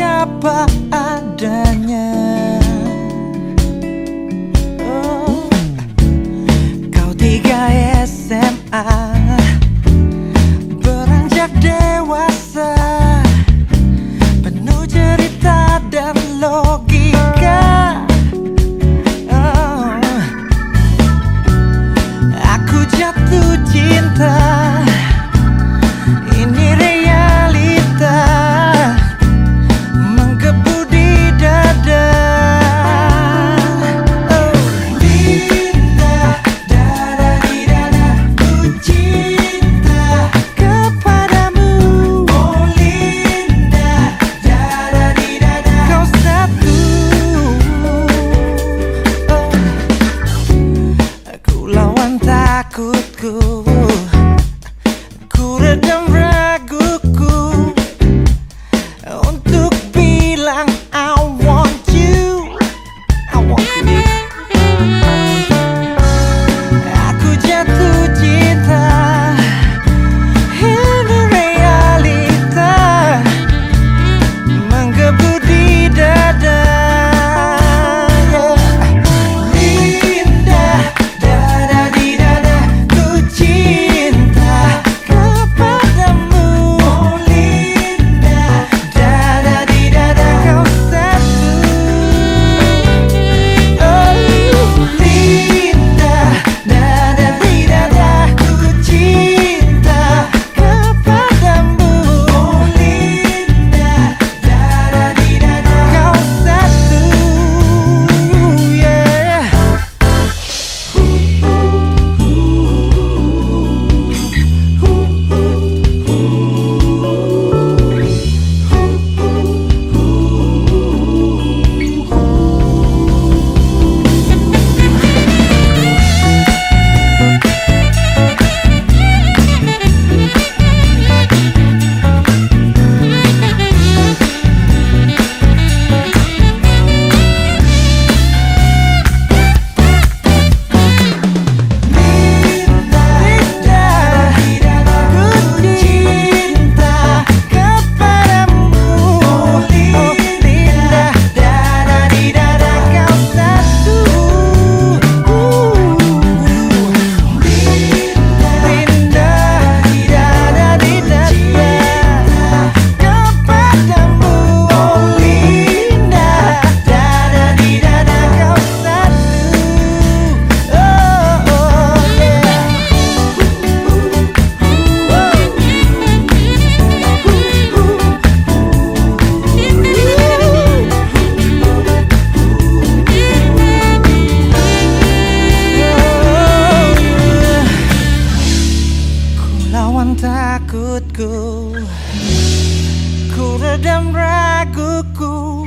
apa adanya Lawan takutku. Ku redam raguku.